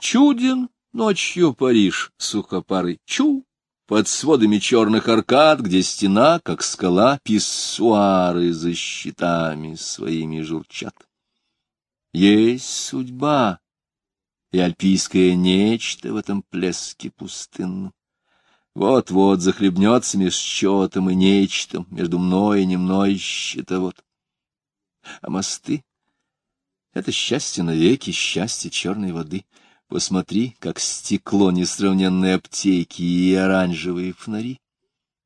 Чуден ночью Париж сухопарый, чу, под сводами черных аркад, где стена, как скала, писсуары за щитами своими журчат. Есть судьба и альпийское нечто в этом плеске пустынном. Вот-вот захлебнется меж счетом и нечтом, между мной и немной щитовод. А мосты — это счастье навеки, счастье черной воды. Посмотри, как стекло несравненной аптеки и оранжевые фонари.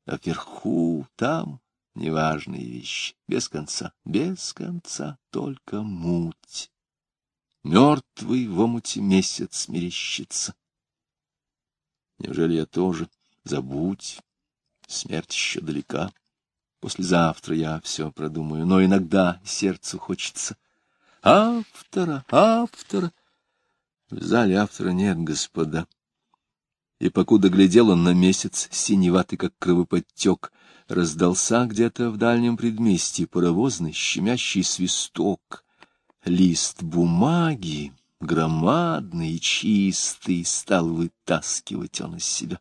А вверху, там, неважные вещи, без конца, без конца, только муть. Мертвый в омуте месяц мерещится. Неужели я тоже? Забудь, смерть еще далека. Послезавтра я все продумаю, но иногда сердцу хочется. Автора, автора. В зале автора нет, господа. И покуда глядел он на месяц, синеватый, как кровоподтек, раздался где-то в дальнем предместье паровозный щемящий свисток. Лист бумаги, громадный и чистый, стал вытаскивать он из себя.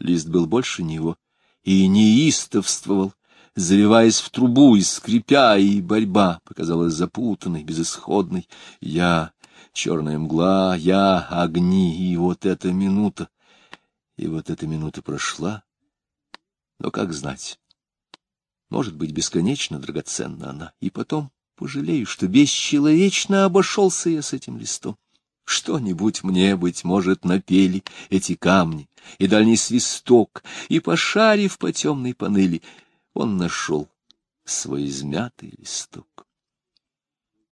Лист был больше него и неистовствовал, заливаясь в трубу и скрипя, и борьба показалась запутанной, безысходной. Я черная мгла, я огни, и вот эта минута, и вот эта минута прошла. Но как знать, может быть, бесконечно драгоценна она, и потом пожалею, что бесчеловечно обошелся я с этим листом. Что-нибудь мне, быть может, напели эти камни, и дальний свисток, и, пошарив по темной панели, он нашел свой измятый листок.